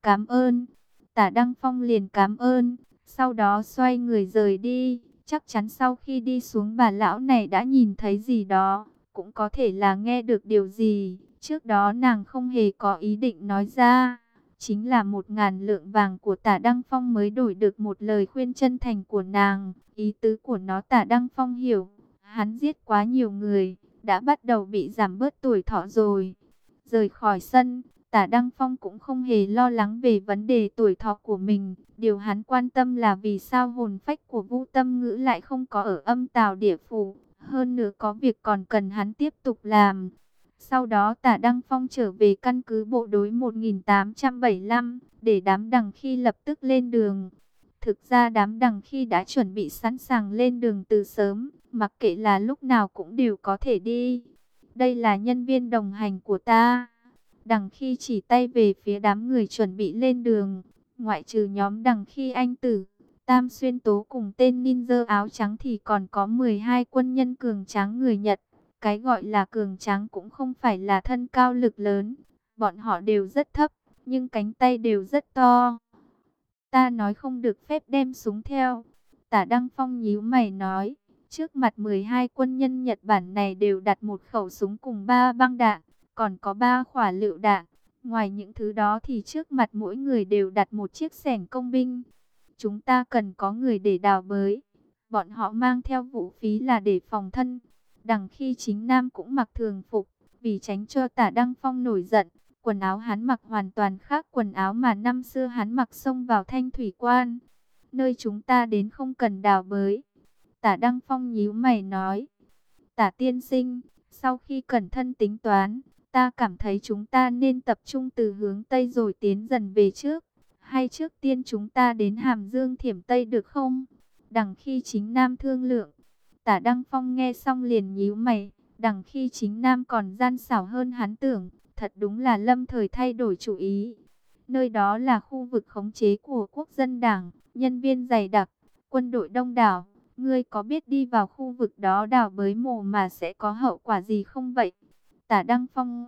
Cảm ơn. Tả Đăng Phong liền cảm ơn. Sau đó xoay người rời đi. Chắc chắn sau khi đi xuống bà lão này đã nhìn thấy gì đó. Cũng có thể là nghe được điều gì. Trước đó nàng không hề có ý định nói ra. Chính là một ngàn lượng vàng của tả Đăng Phong mới đổi được một lời khuyên chân thành của nàng. Ý tứ của nó tả Đăng Phong hiểu. Hắn giết quá nhiều người. Đã bắt đầu bị giảm bớt tuổi thọ rồi. Rời khỏi sân, Tả Đăng Phong cũng không hề lo lắng về vấn đề tuổi thọ của mình. Điều hắn quan tâm là vì sao hồn phách của Vũ Tâm Ngữ lại không có ở âm tào địa phủ. Hơn nữa có việc còn cần hắn tiếp tục làm. Sau đó tả Đăng Phong trở về căn cứ bộ đối 1875 để đám đằng khi lập tức lên đường. Thực ra đám đằng khi đã chuẩn bị sẵn sàng lên đường từ sớm, mặc kệ là lúc nào cũng đều có thể đi. Đây là nhân viên đồng hành của ta. Đằng khi chỉ tay về phía đám người chuẩn bị lên đường, ngoại trừ nhóm đằng khi anh tử, Tam Xuyên Tố cùng tên ninja áo trắng thì còn có 12 quân nhân cường tráng người Nhật. Cái gọi là cường tráng cũng không phải là thân cao lực lớn, bọn họ đều rất thấp, nhưng cánh tay đều rất to. Ta nói không được phép đem súng theo. Tả Đăng Phong nhíu mày nói, trước mặt 12 quân nhân Nhật Bản này đều đặt một khẩu súng cùng ba băng đạn còn có ba khỏa lựu đạn. Ngoài những thứ đó thì trước mặt mỗi người đều đặt một chiếc sẻng công binh. Chúng ta cần có người để đào bới. Bọn họ mang theo vũ khí là để phòng thân. Đằng khi chính Nam cũng mặc thường phục, vì tránh cho tả Đăng Phong nổi giận, quần áo hắn mặc hoàn toàn khác quần áo mà năm xưa hắn mặc xông vào thanh thủy quan. Nơi chúng ta đến không cần đào bới. Tả Đăng Phong nhíu mày nói. Tả tiên sinh, sau khi cẩn thân tính toán, ta cảm thấy chúng ta nên tập trung từ hướng Tây rồi tiến dần về trước. Hay trước tiên chúng ta đến Hàm Dương Thiểm Tây được không? Đằng khi chính Nam thương lượng. Tả Đăng Phong nghe xong liền nhíu mày. Đằng khi chính Nam còn gian xảo hơn hắn tưởng. Thật đúng là lâm thời thay đổi chủ ý. Nơi đó là khu vực khống chế của quốc dân đảng, nhân viên dày đặc, quân đội đông đảo. Ngươi có biết đi vào khu vực đó đào bới mồ mà sẽ có hậu quả gì không vậy? Tả Đăng Phong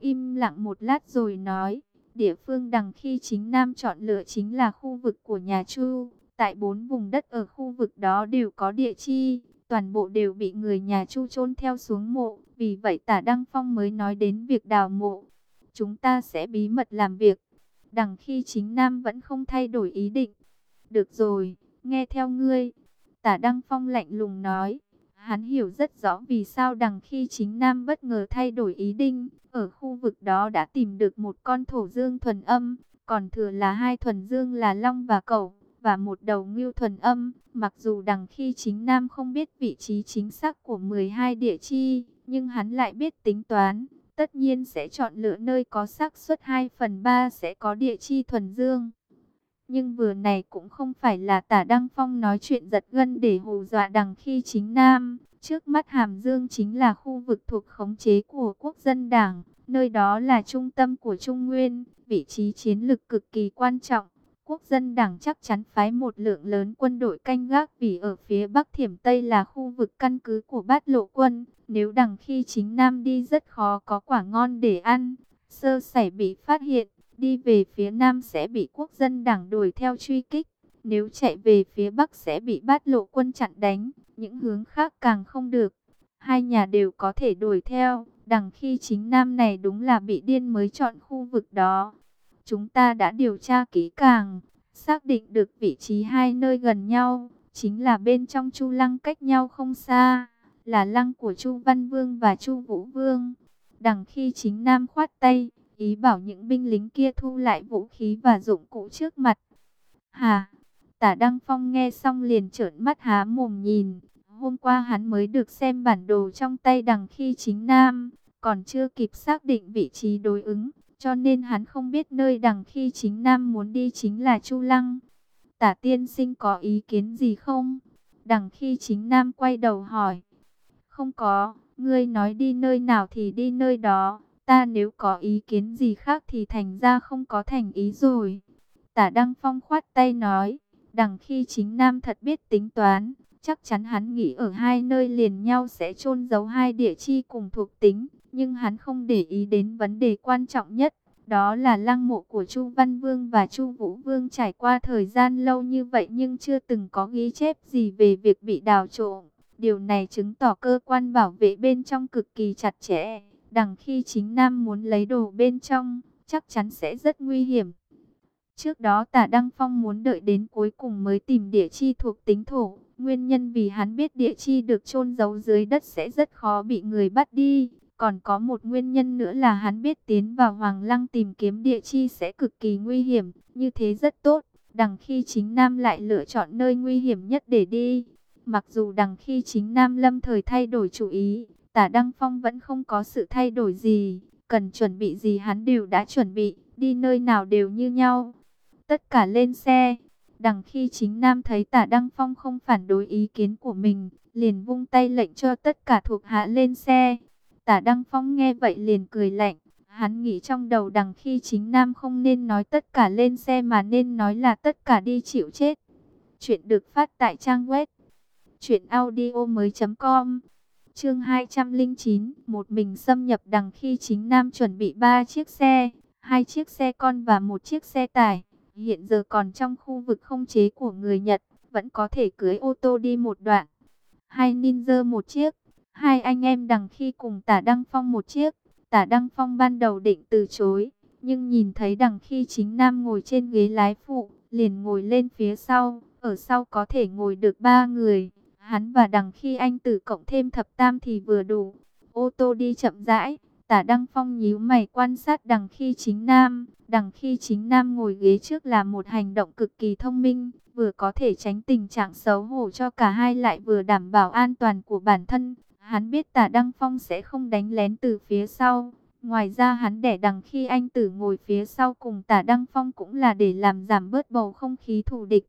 im lặng một lát rồi nói, địa phương đằng khi chính Nam chọn lựa chính là khu vực của nhà Chu. Tại bốn vùng đất ở khu vực đó đều có địa chi, toàn bộ đều bị người nhà Chu chôn theo xuống mộ. Vì vậy tả Đăng Phong mới nói đến việc đào mộ. Chúng ta sẽ bí mật làm việc. Đằng khi chính Nam vẫn không thay đổi ý định. Được rồi, nghe theo ngươi. Tả Đăng Phong lạnh lùng nói. Hắn hiểu rất rõ vì sao đằng khi chính Nam bất ngờ thay đổi ý định. Ở khu vực đó đã tìm được một con thổ dương thuần âm. Còn thừa là hai thuần dương là long và cẩu. Và một đầu ngưu thuần âm. Mặc dù đằng khi chính Nam không biết vị trí chính xác của 12 địa chi. Nhưng hắn lại biết tính toán tất nhiên sẽ chọn lựa nơi có xác suất 2 phần 3 sẽ có địa chi thuần dương. Nhưng vừa này cũng không phải là tả Đăng Phong nói chuyện giật gân để hù dọa đằng khi chính Nam. Trước mắt Hàm Dương chính là khu vực thuộc khống chế của quốc dân đảng, nơi đó là trung tâm của Trung Nguyên, vị trí chiến lược cực kỳ quan trọng. Quốc dân đảng chắc chắn phái một lượng lớn quân đội canh gác vì ở phía Bắc Thiểm Tây là khu vực căn cứ của bát lộ quân. Nếu đằng khi chính Nam đi rất khó có quả ngon để ăn, sơ sẩy bị phát hiện, đi về phía Nam sẽ bị quốc dân đảng đuổi theo truy kích. Nếu chạy về phía Bắc sẽ bị bát lộ quân chặn đánh, những hướng khác càng không được. Hai nhà đều có thể đuổi theo, đằng khi chính Nam này đúng là bị điên mới chọn khu vực đó. Chúng ta đã điều tra kỹ càng, xác định được vị trí hai nơi gần nhau, chính là bên trong Chu Lăng cách nhau không xa, là lăng của Chu Văn Vương và Chu Vũ Vương. Đằng khi chính Nam khoát tay, ý bảo những binh lính kia thu lại vũ khí và dụng cụ trước mặt. Hà, tả Đăng Phong nghe xong liền trợn mắt há mồm nhìn. Hôm qua hắn mới được xem bản đồ trong tay đằng khi chính Nam, còn chưa kịp xác định vị trí đối ứng cho nên hắn không biết nơi đằng khi chính Nam muốn đi chính là Chu Lăng. Tả tiên sinh có ý kiến gì không? Đằng khi chính Nam quay đầu hỏi. Không có, ngươi nói đi nơi nào thì đi nơi đó. Ta nếu có ý kiến gì khác thì thành ra không có thành ý rồi. Tả Đăng Phong khoát tay nói. Đằng khi chính Nam thật biết tính toán. Chắc chắn hắn nghĩ ở hai nơi liền nhau sẽ chôn giấu hai địa chi cùng thuộc tính nhưng hắn không để ý đến vấn đề quan trọng nhất, đó là lăng mộ của Chu Văn Vương và Chu Vũ Vương trải qua thời gian lâu như vậy nhưng chưa từng có ghi chép gì về việc bị đào trộm. Điều này chứng tỏ cơ quan bảo vệ bên trong cực kỳ chặt chẽ, đằng khi chính Nam muốn lấy đồ bên trong, chắc chắn sẽ rất nguy hiểm. Trước đó tả Đăng Phong muốn đợi đến cuối cùng mới tìm địa chi thuộc tính thổ, nguyên nhân vì hắn biết địa chi được chôn giấu dưới đất sẽ rất khó bị người bắt đi, còn có một nguyên nhân nữa là hắn biết tiến vào Hoàng Lăng tìm kiếm địa chi sẽ cực kỳ nguy hiểm, như thế rất tốt. Đằng khi chính Nam lại lựa chọn nơi nguy hiểm nhất để đi. Mặc dù đằng khi chính Nam lâm thời thay đổi chủ ý, tả Đăng Phong vẫn không có sự thay đổi gì. Cần chuẩn bị gì hắn đều đã chuẩn bị, đi nơi nào đều như nhau. Tất cả lên xe. Đằng khi chính Nam thấy tả Đăng Phong không phản đối ý kiến của mình, liền vung tay lệnh cho tất cả thuộc hạ lên xe. Tả Đăng Phong nghe vậy liền cười lạnh. Hắn nghĩ trong đầu đằng khi chính Nam không nên nói tất cả lên xe mà nên nói là tất cả đi chịu chết. Chuyện được phát tại trang web truyệnaudiomoi.com. Chương 209, một mình xâm nhập đằng khi chính Nam chuẩn bị ba chiếc xe, hai chiếc xe con và một chiếc xe tải. Hiện giờ còn trong khu vực không chế của người Nhật, vẫn có thể cưới ô tô đi một đoạn. Hai ninja một chiếc, Hai anh em đằng khi cùng tả Đăng Phong một chiếc, tả Đăng Phong ban đầu định từ chối, nhưng nhìn thấy đằng khi chính Nam ngồi trên ghế lái phụ, liền ngồi lên phía sau, ở sau có thể ngồi được ba người. Hắn và đằng khi anh tử cộng thêm thập tam thì vừa đủ. Ô tô đi chậm rãi, tả Đăng Phong nhíu mày quan sát đằng khi chính nam. Đằng khi chính nam ngồi ghế trước là một hành động cực kỳ thông minh, vừa có thể tránh tình trạng xấu hổ cho cả hai lại vừa đảm bảo an toàn của bản thân. Hắn biết tả Đăng Phong sẽ không đánh lén từ phía sau. Ngoài ra hắn để đằng khi anh tử ngồi phía sau cùng tả Đăng Phong cũng là để làm giảm bớt bầu không khí thù địch.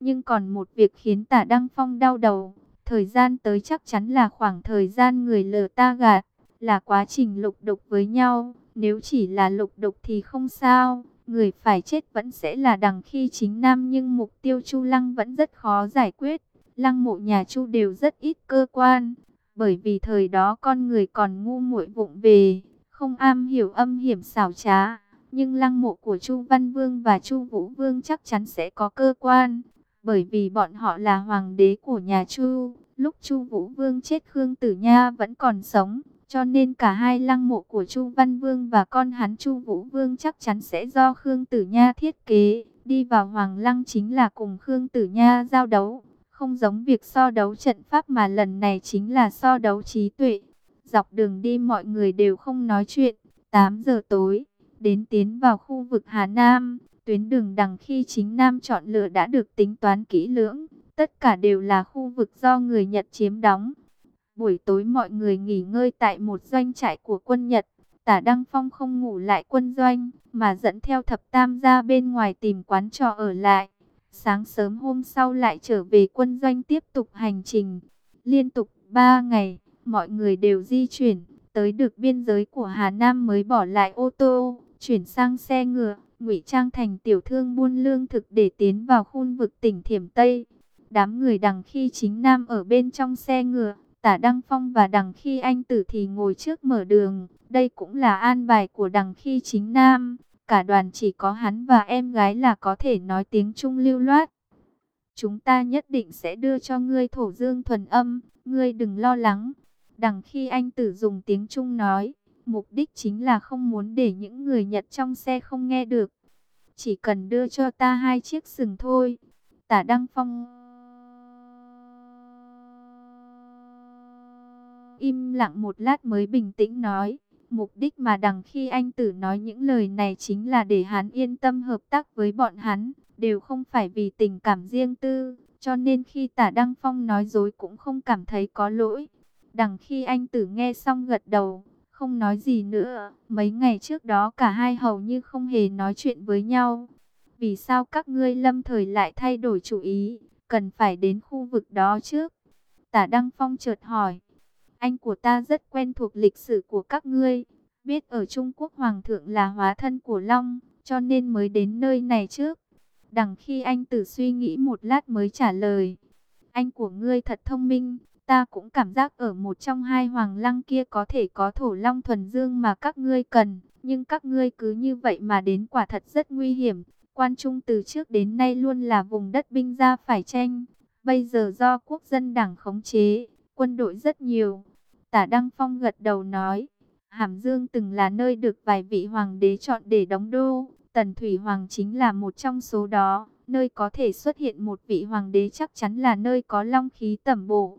Nhưng còn một việc khiến tả Đăng Phong đau đầu, thời gian tới chắc chắn là khoảng thời gian người lờ ta gạt, là quá trình lục đục với nhau. Nếu chỉ là lục đục thì không sao, người phải chết vẫn sẽ là đằng khi chính nam nhưng mục tiêu Chu Lăng vẫn rất khó giải quyết. Lăng mộ nhà Chu đều rất ít cơ quan, bởi vì thời đó con người còn ngu muội vụng về, không am hiểu âm hiểm xảo trá. Nhưng lăng mộ của Chu Văn Vương và Chu Vũ Vương chắc chắn sẽ có cơ quan, bởi vì bọn họ là hoàng đế của nhà Chu. Lúc Chu Vũ Vương chết Khương Tử Nha vẫn còn sống, cho nên cả hai lăng mộ của Chu Văn Vương và con hắn Chu Vũ Vương chắc chắn sẽ do Khương Tử Nha thiết kế. Đi vào Hoàng Lăng chính là cùng Khương Tử Nha giao đấu. Không giống việc so đấu trận pháp mà lần này chính là so đấu trí tuệ. Dọc đường đi mọi người đều không nói chuyện. 8 giờ tối, đến tiến vào khu vực Hà Nam. Tuyến đường đằng khi chính Nam chọn lựa đã được tính toán kỹ lưỡng. Tất cả đều là khu vực do người Nhật chiếm đóng. Buổi tối mọi người nghỉ ngơi tại một doanh trại của quân Nhật. Tả Đăng Phong không ngủ lại quân doanh, mà dẫn theo thập tam ra bên ngoài tìm quán trò ở lại. Sáng sớm hôm sau lại trở về quân doanh tiếp tục hành trình. Liên tục 3 ngày, mọi người đều di chuyển, tới được biên giới của Hà Nam mới bỏ lại ô tô, chuyển sang xe ngựa, ngụy trang thành tiểu thương buôn lương thực để tiến vào khu vực tỉnh Thiểm Tây. Đám người đằng khi chính Nam ở bên trong xe ngựa, Tả Đăng Phong và Đằng Khi Anh Tử thì ngồi trước mở đường. Đây cũng là an bài của Đằng Khi Chính Nam. Cả đoàn chỉ có hắn và em gái là có thể nói tiếng Trung lưu loát. Chúng ta nhất định sẽ đưa cho ngươi thổ dương thuần âm. Ngươi đừng lo lắng. Đằng Khi Anh Tử dùng tiếng Trung nói. Mục đích chính là không muốn để những người Nhật trong xe không nghe được. Chỉ cần đưa cho ta hai chiếc sừng thôi. Tả Đăng Phong im lặng một lát mới bình tĩnh nói. Mục đích mà đằng khi anh tử nói những lời này chính là để hắn yên tâm hợp tác với bọn hắn, đều không phải vì tình cảm riêng tư, cho nên khi tả Đăng Phong nói dối cũng không cảm thấy có lỗi. Đằng khi anh tử nghe xong gật đầu, không nói gì nữa, mấy ngày trước đó cả hai hầu như không hề nói chuyện với nhau. Vì sao các ngươi lâm thời lại thay đổi chủ ý, cần phải đến khu vực đó trước? Tả Đăng Phong chợt hỏi. Anh của ta rất quen thuộc lịch sử của các ngươi, biết ở Trung Quốc Hoàng thượng là hóa thân của Long, cho nên mới đến nơi này trước. Đằng khi anh tử suy nghĩ một lát mới trả lời, anh của ngươi thật thông minh, ta cũng cảm giác ở một trong hai hoàng lăng kia có thể có thổ long thuần dương mà các ngươi cần, nhưng các ngươi cứ như vậy mà đến quả thật rất nguy hiểm. Quan Trung từ trước đến nay luôn là vùng đất binh gia phải tranh, bây giờ do quốc dân đảng khống chế, quân đội rất nhiều. Tả Đăng Phong gật đầu nói, Hàm Dương từng là nơi được vài vị hoàng đế chọn để đóng đô. Tần Thủy Hoàng chính là một trong số đó. Nơi có thể xuất hiện một vị hoàng đế chắc chắn là nơi có long khí tẩm bổ.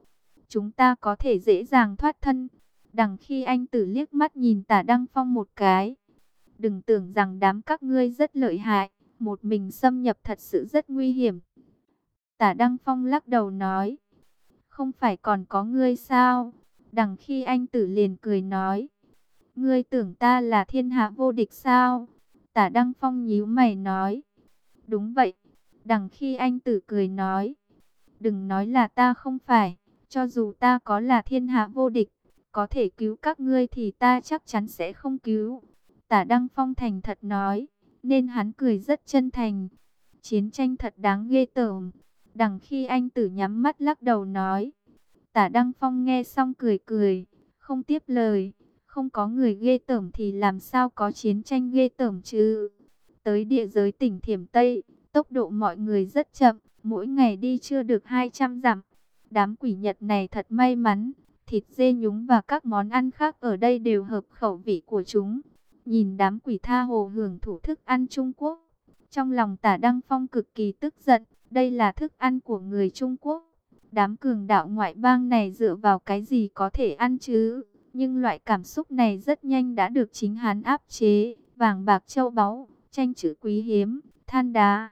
Chúng ta có thể dễ dàng thoát thân. Đằng khi anh tử liếc mắt nhìn tả Đăng Phong một cái. Đừng tưởng rằng đám các ngươi rất lợi hại. Một mình xâm nhập thật sự rất nguy hiểm. Tả Đăng Phong lắc đầu nói không phải còn có ngươi sao? Đằng khi anh tử liền cười nói, ngươi tưởng ta là thiên hạ vô địch sao? Tả Đăng Phong nhíu mày nói, đúng vậy. Đằng khi anh tử cười nói, đừng nói là ta không phải, cho dù ta có là thiên hạ vô địch, có thể cứu các ngươi thì ta chắc chắn sẽ không cứu. Tả Đăng Phong thành thật nói, nên hắn cười rất chân thành. Chiến tranh thật đáng ghê tởm. Đằng khi anh tử nhắm mắt lắc đầu nói. Tả Đăng Phong nghe xong cười cười, không tiếp lời. Không có người ghê tởm thì làm sao có chiến tranh ghê tởm chứ. Tới địa giới tỉnh Thiểm Tây, tốc độ mọi người rất chậm, mỗi ngày đi chưa được 200 dặm. Đám quỷ Nhật này thật may mắn, thịt dê nhúng và các món ăn khác ở đây đều hợp khẩu vị của chúng. Nhìn đám quỷ tha hồ hưởng thủ thức ăn Trung Quốc, trong lòng tả Đăng Phong cực kỳ tức giận, đây là thức ăn của người Trung Quốc. Đám cường đạo ngoại bang này dựa vào cái gì có thể ăn chứ? Nhưng loại cảm xúc này rất nhanh đã được chính hắn áp chế. Vàng bạc châu báu, tranh chữ quý hiếm, than đá,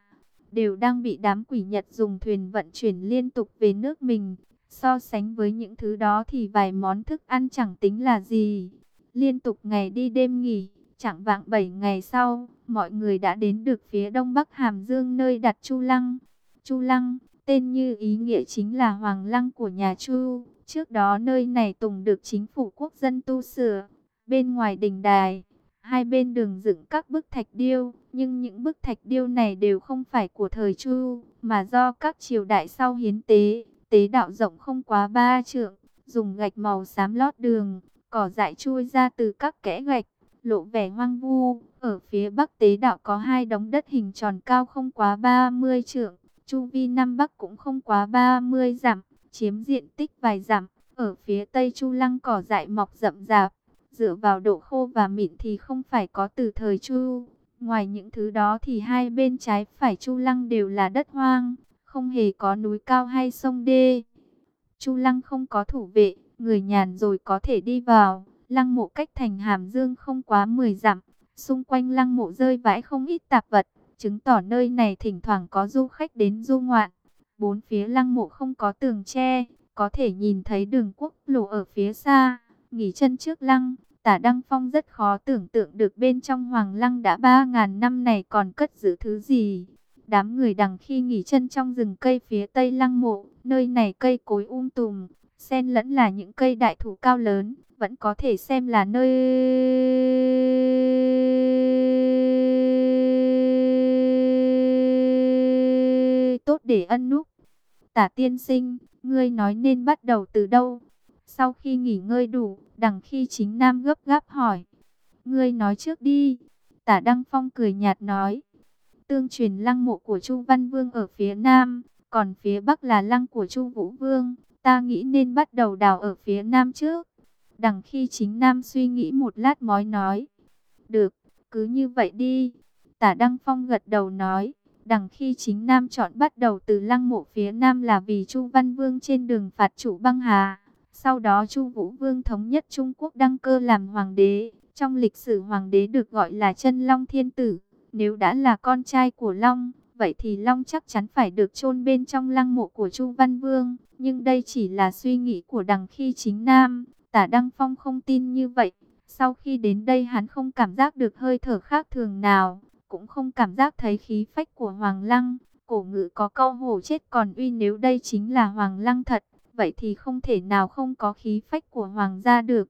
đều đang bị đám quỷ Nhật dùng thuyền vận chuyển liên tục về nước mình. So sánh với những thứ đó thì vài món thức ăn chẳng tính là gì. Liên tục ngày đi đêm nghỉ, chẳng vạng 7 ngày sau, mọi người đã đến được phía đông bắc Hàm Dương nơi đặt Chu Lăng. Chu Lăng, tên như ý nghĩa chính là Hoàng Lăng của nhà Chu. Trước đó nơi này tùng được chính phủ quốc dân tu sửa. Bên ngoài đình đài, hai bên đường dựng các bức thạch điêu. Nhưng những bức thạch điêu này đều không phải của thời Chu, mà do các triều đại sau hiến tế. Tế đạo rộng không quá ba trượng, dùng gạch màu xám lót đường, cỏ dại chui ra từ các kẽ gạch, lộ vẻ hoang vu. Ở phía bắc tế đạo có hai đống đất hình tròn cao không quá 30 trượng, chu vi Nam Bắc cũng không quá 30 dặm, chiếm diện tích vài dặm. Ở phía tây chu lăng cỏ dại mọc rậm rạp, dựa vào độ khô và mịn thì không phải có từ thời chu. Ngoài những thứ đó thì hai bên trái phải chu lăng đều là đất hoang, không hề có núi cao hay sông đê. Chu lăng không có thủ vệ, người nhàn rồi có thể đi vào. Lăng mộ cách thành Hàm Dương không quá 10 dặm, xung quanh lăng mộ rơi vãi không ít tạp vật, chứng tỏ nơi này thỉnh thoảng có du khách đến du ngoạn. Bốn phía lăng mộ không có tường tre, có thể nhìn thấy đường quốc lộ ở phía xa. Nghỉ chân trước lăng, tả Đăng Phong rất khó tưởng tượng được bên trong hoàng lăng đã 3.000 năm này còn cất giữ thứ gì. Đám người đằng khi nghỉ chân trong rừng cây phía tây lăng mộ, nơi này cây cối um tùm, xen lẫn là những cây đại thụ cao lớn, vẫn có thể xem là nơi tốt để ân núp. Tả tiên sinh, ngươi nói nên bắt đầu từ đâu? Sau khi nghỉ ngơi đủ, đằng khi chính nam gấp gáp hỏi. Ngươi nói trước đi. Tả Đăng Phong cười nhạt nói. Tương truyền lăng mộ của Chu Văn Vương ở phía nam, còn phía bắc là lăng của Chu Vũ Vương. Ta nghĩ nên bắt đầu đào ở phía nam trước. Đằng khi chính nam suy nghĩ một lát mói nói. Được, cứ như vậy đi. Tả Đăng Phong gật đầu nói. Đằng khi chính nam chọn bắt đầu từ lăng mộ phía nam là vì Chu Văn Vương trên đường phạt chủ băng hà. Sau đó Chu Vũ Vương thống nhất Trung Quốc đăng cơ làm hoàng đế. Trong lịch sử hoàng đế được gọi là chân Long Thiên Tử. Nếu đã là con trai của Long, vậy thì Long chắc chắn phải được chôn bên trong lăng mộ của Chu Văn Vương. Nhưng đây chỉ là suy nghĩ của đằng khi chính Nam, tả Đăng Phong không tin như vậy. Sau khi đến đây hắn không cảm giác được hơi thở khác thường nào, cũng không cảm giác thấy khí phách của Hoàng Lăng. Cổ ngữ có câu hổ chết còn uy nếu đây chính là Hoàng Lăng thật, vậy thì không thể nào không có khí phách của Hoàng gia được.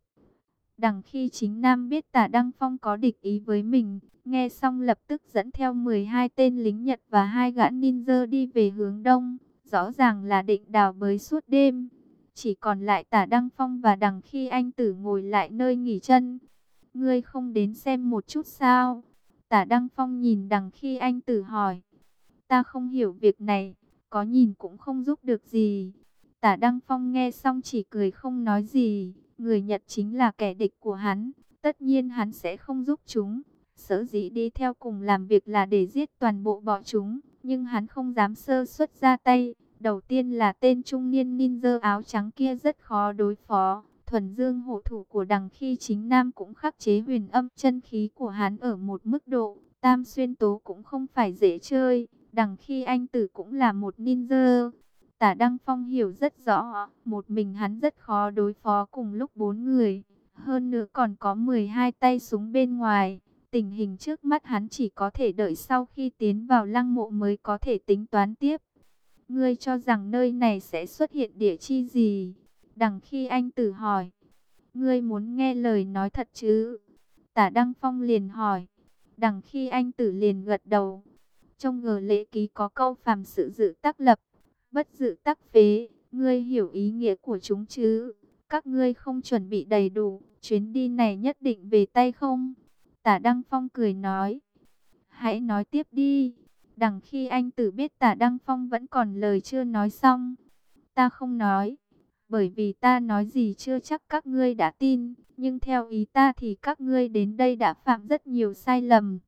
Đằng khi chính Nam biết tả Đăng Phong có địch ý với mình, nghe xong lập tức dẫn theo 12 tên lính Nhật và hai gã ninja đi về hướng đông, rõ ràng là định đào bới suốt đêm. Chỉ còn lại tả Đăng Phong và đằng khi anh tử ngồi lại nơi nghỉ chân. Ngươi không đến xem một chút sao? Tả Đăng Phong nhìn đằng khi anh tử hỏi. Ta không hiểu việc này, có nhìn cũng không giúp được gì. Tả Đăng Phong nghe xong chỉ cười không nói gì. Người Nhật chính là kẻ địch của hắn, tất nhiên hắn sẽ không giúp chúng. Sở dĩ đi theo cùng làm việc là để giết toàn bộ bọn chúng, nhưng hắn không dám sơ xuất ra tay. Đầu tiên là tên trung niên ninja áo trắng kia rất khó đối phó. Thuần dương hộ thủ của đằng khi chính nam cũng khắc chế huyền âm chân khí của hắn ở một mức độ. Tam xuyên tố cũng không phải dễ chơi. Đằng khi anh tử cũng là một ninja. Tả Đăng Phong hiểu rất rõ, một mình hắn rất khó đối phó cùng lúc bốn người. Hơn nữa còn có 12 tay súng bên ngoài. Tình hình trước mắt hắn chỉ có thể đợi sau khi tiến vào lăng mộ mới có thể tính toán tiếp. Ngươi cho rằng nơi này sẽ xuất hiện địa chi gì? Đằng khi anh tử hỏi. Ngươi muốn nghe lời nói thật chứ? Tả Đăng Phong liền hỏi. Đằng khi anh tử liền gật đầu. Trong ngờ lễ ký có câu phàm sự dự tác lập bất dự tắc phế, ngươi hiểu ý nghĩa của chúng chứ? Các ngươi không chuẩn bị đầy đủ, chuyến đi này nhất định về tay không? Tả Đăng Phong cười nói. Hãy nói tiếp đi. Đằng khi anh tử biết tả Đăng Phong vẫn còn lời chưa nói xong. Ta không nói. Bởi vì ta nói gì chưa chắc các ngươi đã tin. Nhưng theo ý ta thì các ngươi đến đây đã phạm rất nhiều sai lầm.